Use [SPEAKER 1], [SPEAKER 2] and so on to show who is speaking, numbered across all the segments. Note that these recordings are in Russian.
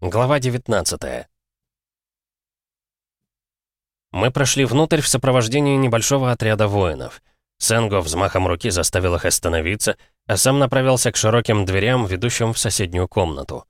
[SPEAKER 1] Глава 19 Мы прошли внутрь в сопровождении небольшого отряда воинов. Сенго взмахом руки заставил их остановиться, а сам направился к широким дверям, ведущим в соседнюю комнату.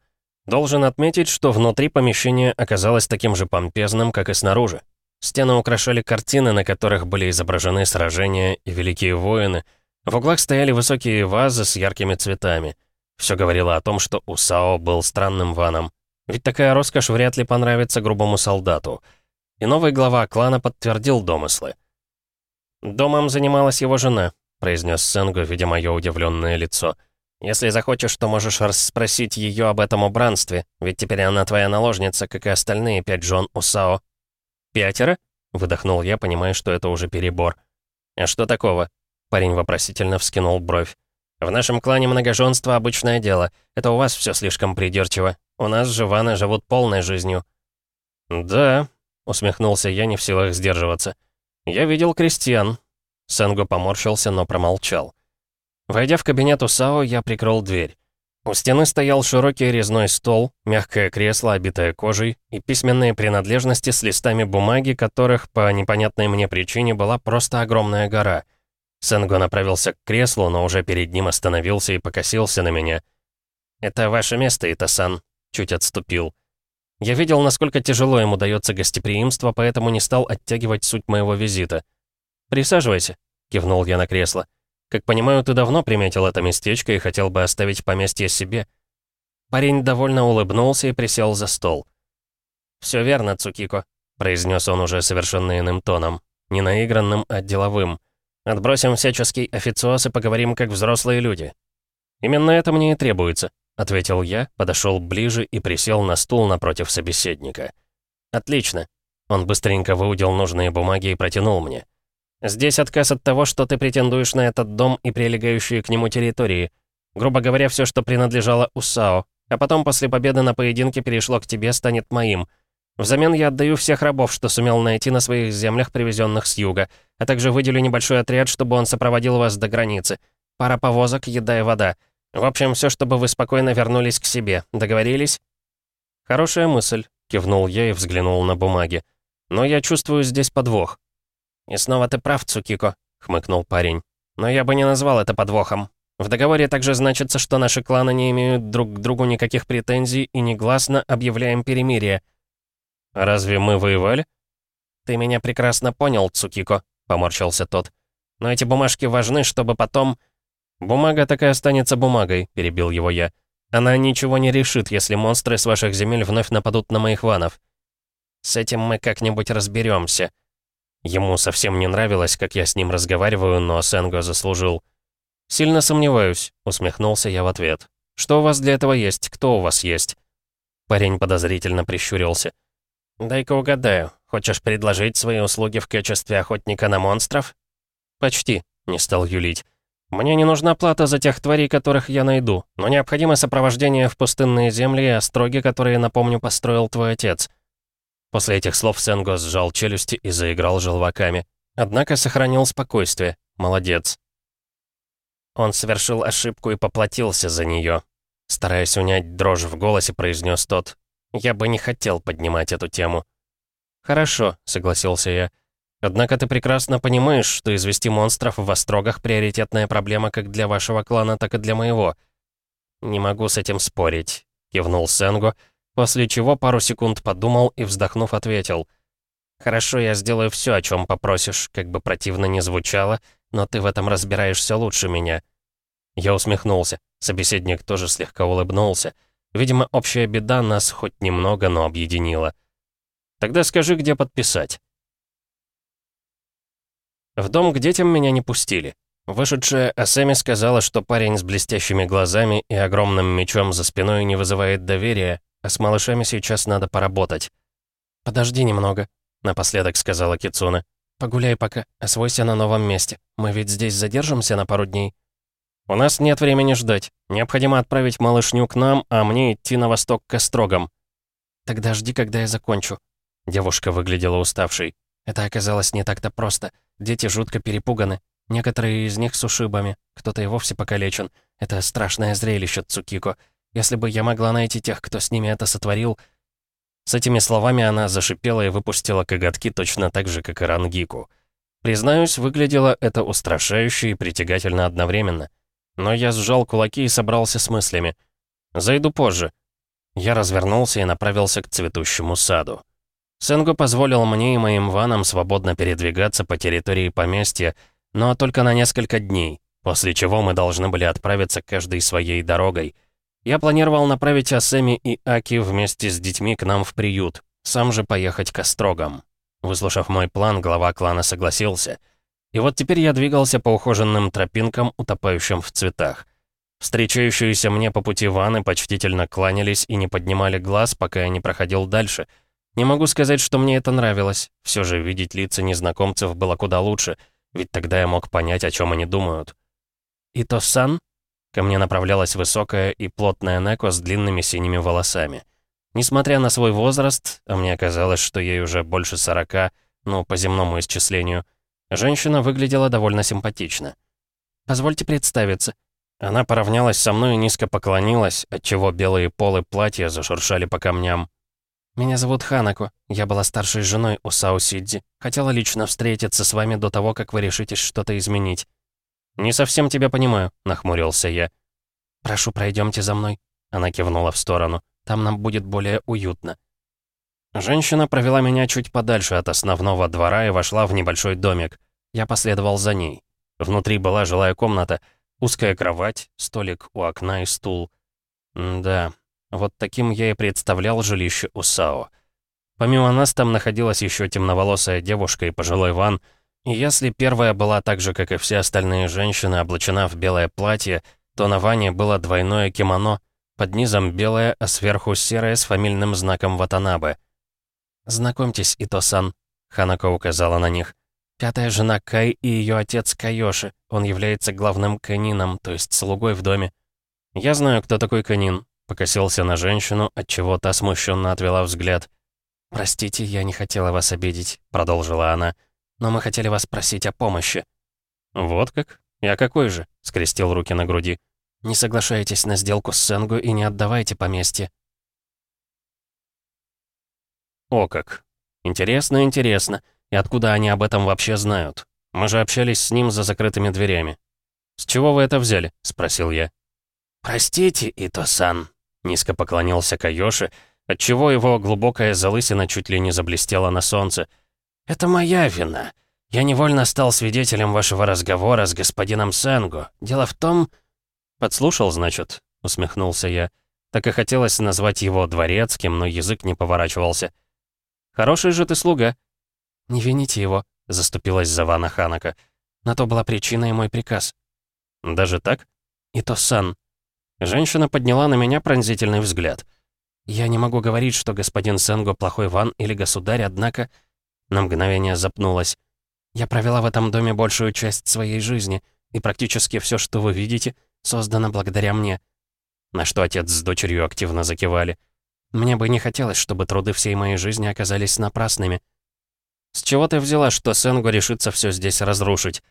[SPEAKER 1] Должен отметить, что внутри помещение оказалось таким же помпезным, как и снаружи. Стены украшали картины, на которых были изображены сражения и великие воины. В углах стояли высокие вазы с яркими цветами. Все говорило о том, что Усао был странным ваном. Ведь такая роскошь вряд ли понравится грубому солдату. И новый глава клана подтвердил домыслы. «Домом занималась его жена», — произнес Сенгу, видя мое удивленное лицо. «Если захочешь, то можешь расспросить ее об этом убранстве, ведь теперь она твоя наложница, как и остальные пять жен Усао». «Пятеро?» — выдохнул я, понимая, что это уже перебор. «А что такого?» — парень вопросительно вскинул бровь. «В нашем клане многоженство — обычное дело. Это у вас все слишком придирчиво. У нас же ваны живут полной жизнью». «Да», — усмехнулся я, не в силах сдерживаться. «Я видел крестьян». Сенго поморщился, но промолчал. Войдя в кабинет Усао, я прикрыл дверь. У стены стоял широкий резной стол, мягкое кресло, обитое кожей, и письменные принадлежности с листами бумаги, которых, по непонятной мне причине, была просто огромная гора. Сенго направился к креслу, но уже перед ним остановился и покосился на меня. «Это ваше место, Итасан», чуть отступил. Я видел, насколько тяжело ему дается гостеприимство, поэтому не стал оттягивать суть моего визита. «Присаживайся», — кивнул я на кресло. «Как понимаю, ты давно приметил это местечко и хотел бы оставить поместье себе». Парень довольно улыбнулся и присел за стол. «Все верно, Цукико», — произнес он уже совершенно иным тоном. Не наигранным, а деловым. «Отбросим всяческий официоз и поговорим как взрослые люди». «Именно это мне и требуется», ответил я, подошел ближе и присел на стул напротив собеседника. «Отлично». Он быстренько выудил нужные бумаги и протянул мне. «Здесь отказ от того, что ты претендуешь на этот дом и прилегающие к нему территории. Грубо говоря, все, что принадлежало Усао, а потом после победы на поединке перешло к тебе, станет моим. Взамен я отдаю всех рабов, что сумел найти на своих землях, привезенных с юга, а также выделю небольшой отряд, чтобы он сопроводил вас до границы. Пара повозок, еда и вода. В общем, все, чтобы вы спокойно вернулись к себе. Договорились?» «Хорошая мысль», — кивнул я и взглянул на бумаги. «Но я чувствую здесь подвох». «И снова ты прав, Цукико», — хмыкнул парень. «Но я бы не назвал это подвохом. В договоре также значится, что наши кланы не имеют друг к другу никаких претензий и негласно объявляем перемирие». «Разве мы воевали?» «Ты меня прекрасно понял, Цукико», — поморщился тот. «Но эти бумажки важны, чтобы потом...» «Бумага так и останется бумагой», — перебил его я. «Она ничего не решит, если монстры с ваших земель вновь нападут на моих ванов». «С этим мы как-нибудь разберемся. Ему совсем не нравилось, как я с ним разговариваю, но Сенго заслужил. «Сильно сомневаюсь», — усмехнулся я в ответ. «Что у вас для этого есть? Кто у вас есть?» Парень подозрительно прищурился. «Дай-ка угадаю. Хочешь предложить свои услуги в качестве охотника на монстров?» «Почти», — не стал юлить. Мне не нужна плата за тех тварей, которых я найду, но необходимо сопровождение в пустынные земли и остроги, которые, напомню, построил твой отец». После этих слов Сенго сжал челюсти и заиграл желваками. Однако сохранил спокойствие. Молодец. Он совершил ошибку и поплатился за нее. Стараясь унять дрожь в голосе, произнес тот. «Я бы не хотел поднимать эту тему». «Хорошо», — согласился я. Однако ты прекрасно понимаешь, что извести монстров в острогах приоритетная проблема как для вашего клана, так и для моего. Не могу с этим спорить, кивнул Сенго, после чего пару секунд подумал и, вздохнув, ответил. «Хорошо, я сделаю все, о чем попросишь, как бы противно ни звучало, но ты в этом разбираешься лучше меня». Я усмехнулся. Собеседник тоже слегка улыбнулся. Видимо, общая беда нас хоть немного, но объединила. «Тогда скажи, где подписать». В дом к детям меня не пустили. Вышедшая Асеми сказала, что парень с блестящими глазами и огромным мечом за спиной не вызывает доверия, а с малышами сейчас надо поработать. «Подожди немного», — напоследок сказала Кицуна. «Погуляй пока, освойся на новом месте. Мы ведь здесь задержимся на пару дней». «У нас нет времени ждать. Необходимо отправить малышню к нам, а мне идти на восток к Острогам». «Тогда жди, когда я закончу». Девушка выглядела уставшей. Это оказалось не так-то просто. Дети жутко перепуганы. Некоторые из них с ушибами, кто-то и вовсе покалечен. Это страшное зрелище, Цукико. Если бы я могла найти тех, кто с ними это сотворил...» С этими словами она зашипела и выпустила коготки точно так же, как и Рангику. Признаюсь, выглядело это устрашающе и притягательно одновременно. Но я сжал кулаки и собрался с мыслями. «Зайду позже». Я развернулся и направился к цветущему саду. Сенгу позволил мне и моим ванам свободно передвигаться по территории поместья, но только на несколько дней, после чего мы должны были отправиться каждой своей дорогой. Я планировал направить Асеми и Аки вместе с детьми к нам в приют, сам же поехать к Острогам. Выслушав мой план, глава клана согласился. И вот теперь я двигался по ухоженным тропинкам, утопающим в цветах. Встречающиеся мне по пути ваны почтительно кланялись и не поднимали глаз, пока я не проходил дальше — не могу сказать, что мне это нравилось. Все же видеть лица незнакомцев было куда лучше, ведь тогда я мог понять, о чем они думают. «Ито-сан?» Ко мне направлялась высокая и плотная Неко с длинными синими волосами. Несмотря на свой возраст, а мне казалось, что ей уже больше сорока, ну, по земному исчислению, женщина выглядела довольно симпатично. «Позвольте представиться». Она поравнялась со мной и низко поклонилась, отчего белые полы платья зашуршали по камням. «Меня зовут Ханако. Я была старшей женой у Сао Сидзи. Хотела лично встретиться с вами до того, как вы решитесь что-то изменить». «Не совсем тебя понимаю», — нахмурился я. «Прошу, пройдемте за мной». Она кивнула в сторону. «Там нам будет более уютно». Женщина провела меня чуть подальше от основного двора и вошла в небольшой домик. Я последовал за ней. Внутри была жилая комната, узкая кровать, столик у окна и стул. М да, вот таким я и представлял жилище у Сао. Помимо нас там находилась еще темноволосая девушка и пожилой Ван, и если первая была так же, как и все остальные женщины, облачена в белое платье, то на Ване было двойное кимоно, под низом белое, а сверху серое с фамильным знаком Ватанабе. «Знакомьтесь, Ито-сан», — Ханако указала на них. «Пятая жена Кай и ее отец Кайоши. Он является главным канином, то есть слугой в доме». «Я знаю, кто такой канин», Покосился на женщину, отчего та смущенно отвела взгляд. «Простите, я не хотела вас обидеть», — продолжила она. «Но мы хотели вас просить о помощи». «Вот как? Я какой же?» — скрестил руки на груди. «Не соглашайтесь на сделку с Сенгу и не отдавайте поместье». «О как! Интересно, интересно. И откуда они об этом вообще знают? Мы же общались с ним за закрытыми дверями». «С чего вы это взяли?» — спросил я. «Простите, Ито-сан», Низко поклонился Кайоши, отчего его глубокая залысина чуть ли не заблестела на солнце. «Это моя вина. Я невольно стал свидетелем вашего разговора с господином Сенго. Дело в том...» «Подслушал, значит?» — усмехнулся я. Так и хотелось назвать его дворецким, но язык не поворачивался. «Хороший же ты слуга». «Не вините его», — заступилась за Вана Ханака. «На то была причина и мой приказ». «Даже так?» «И то сан», Женщина подняла на меня пронзительный взгляд. «Я не могу говорить, что господин Сенго плохой ван или государь, однако...» На мгновение запнулась. «Я провела в этом доме большую часть своей жизни, и практически все, что вы видите, создано благодаря мне». На что отец с дочерью активно закивали. «Мне бы не хотелось, чтобы труды всей моей жизни оказались напрасными». «С чего ты взяла, что Сенго решится все здесь разрушить?»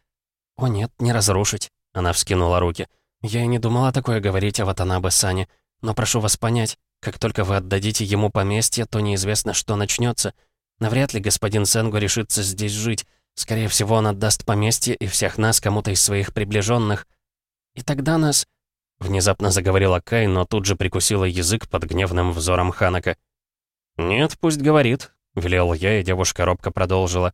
[SPEAKER 1] «О нет, не разрушить», — она вскинула руки. «Я и не думала такое говорить о Ватанабе-сане, но прошу вас понять, как только вы отдадите ему поместье, то неизвестно, что начнется. Навряд ли господин Сенгу решится здесь жить. Скорее всего, он отдаст поместье и всех нас кому-то из своих приближенных. И тогда нас...» Внезапно заговорила Кай, но тут же прикусила язык под гневным взором Ханака. «Нет, пусть говорит», — велел я, и девушка робко продолжила.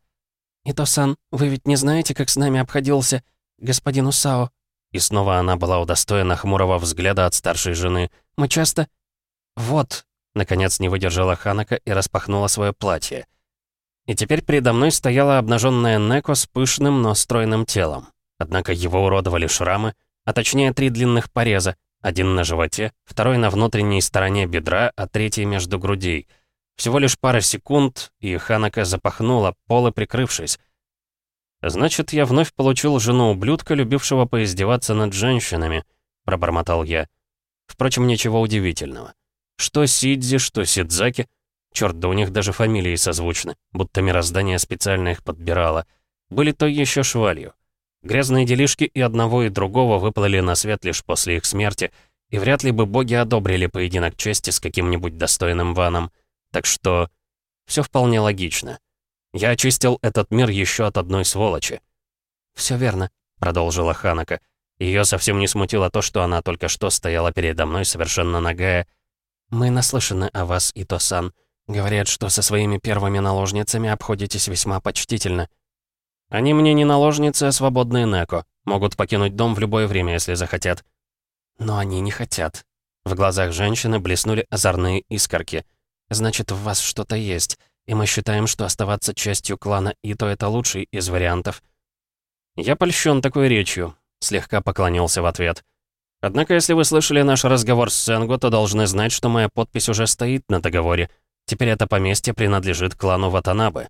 [SPEAKER 1] «Ито-сан, вы ведь не знаете, как с нами обходился господин Усао?» И снова она была удостоена хмурого взгляда от старшей жены. «Мы часто...» «Вот», — наконец не выдержала Ханака и распахнула свое платье. И теперь передо мной стояла обнаженная Неко с пышным, но стройным телом. Однако его уродовали шрамы, а точнее три длинных пореза, один на животе, второй на внутренней стороне бедра, а третий между грудей. Всего лишь пара секунд, и Ханака запахнула, полы прикрывшись. «Значит, я вновь получил жену-ублюдка, любившего поиздеваться над женщинами», — пробормотал я. Впрочем, ничего удивительного. Что Сидзи, что Сидзаки. Черт, да у них даже фамилии созвучны, будто мироздание специально их подбирало. Были то еще швалью. Грязные делишки и одного, и другого выплыли на свет лишь после их смерти, и вряд ли бы боги одобрили поединок чести с каким-нибудь достойным ваном. Так что все вполне логично. Я очистил этот мир еще от одной сволочи. Все верно», — продолжила Ханака. Ее совсем не смутило то, что она только что стояла передо мной совершенно нагая. «Мы наслышаны о вас, Ито-сан. Говорят, что со своими первыми наложницами обходитесь весьма почтительно». «Они мне не наложницы, а свободные Неко. Могут покинуть дом в любое время, если захотят». «Но они не хотят». В глазах женщины блеснули озорные искорки. «Значит, в вас что-то есть, и мы считаем, что оставаться частью клана Ито — это лучший из вариантов». «Я польщен такой речью», — слегка поклонился в ответ. «Однако, если вы слышали наш разговор с Сенго, то должны знать, что моя подпись уже стоит на договоре. Теперь это поместье принадлежит клану Ватанабе».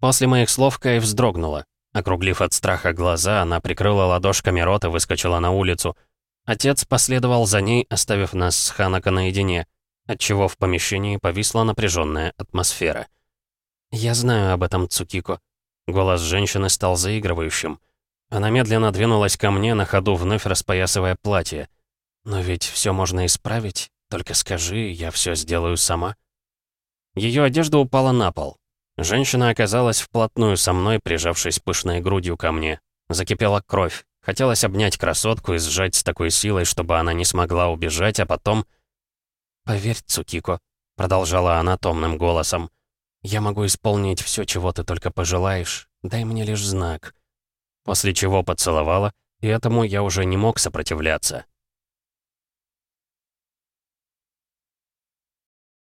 [SPEAKER 1] После моих слов Кай вздрогнула. Округлив от страха глаза, она прикрыла ладошками рот и выскочила на улицу. Отец последовал за ней, оставив нас с Ханако наедине, отчего в помещении повисла напряженная атмосфера. «Я знаю об этом, Цукико». Голос женщины стал заигрывающим. Она медленно двинулась ко мне, на ходу вновь распоясывая платье. «Но ведь все можно исправить. Только скажи, я все сделаю сама». Ее одежда упала на пол. Женщина оказалась вплотную со мной, прижавшись пышной грудью ко мне. Закипела кровь. Хотелось обнять красотку и сжать с такой силой, чтобы она не смогла убежать, а потом... «Поверь, Цукико», — продолжала она томным голосом, «я могу исполнить все, чего ты только пожелаешь. Дай мне лишь знак». После чего поцеловала, и этому я уже не мог сопротивляться.